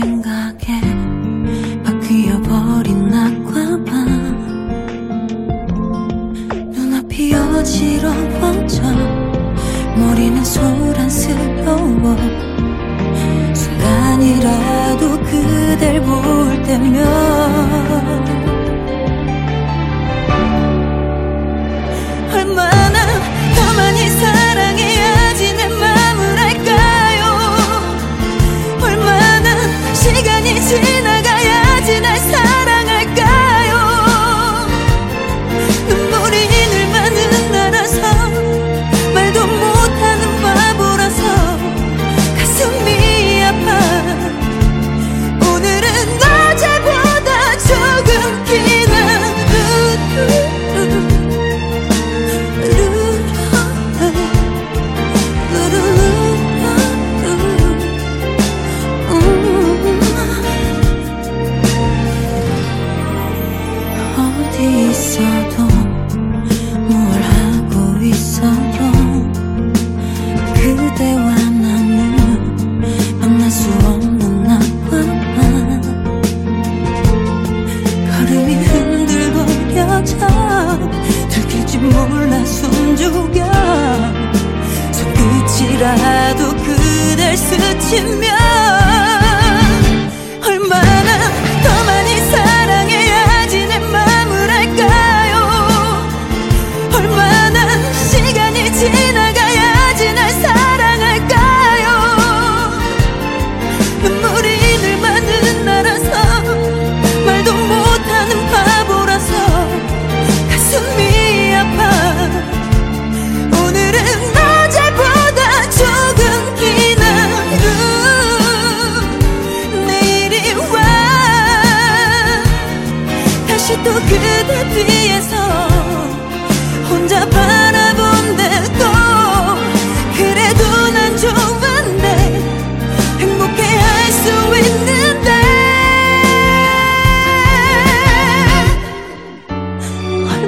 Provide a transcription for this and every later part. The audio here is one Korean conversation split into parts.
생각에 바뀌어버린 낮과 밤. 눈앞이 어지러워져 머리는 소란스러워. 순간이라도 그댈 볼 때면 있어도 뭘 하고 있어도 그대와 나는 만날 수 없는 나와 걸음이 흔들거려져 들킬지 몰라 숨죽여 손끝이라도 그댈 스치면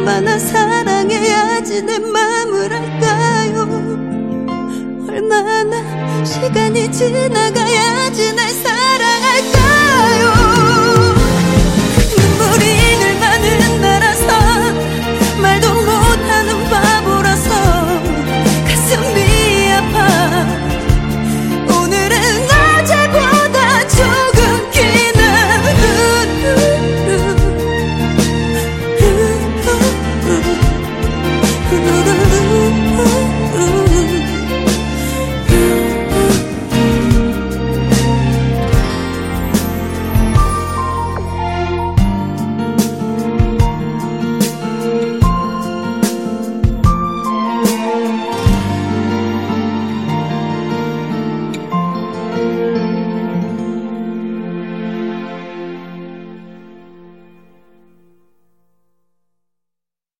얼마나 사랑해야지 내 맘을 알까요? 얼마나 시간이 지나가야